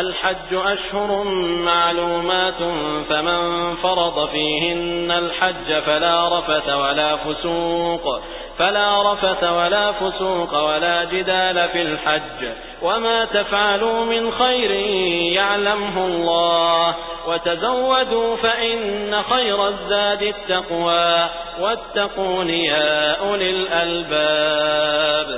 الحج أشهر معلومات فمن فرض فيهن الحج فلا رفت ولا فسوق فلا رفت ولا فسوق ولا جدال في الحج. وما تفعلوا من خير يعلمه الله. وتزودوا فإن خير الزاد التقوى. واتقون يا أولي الألباب.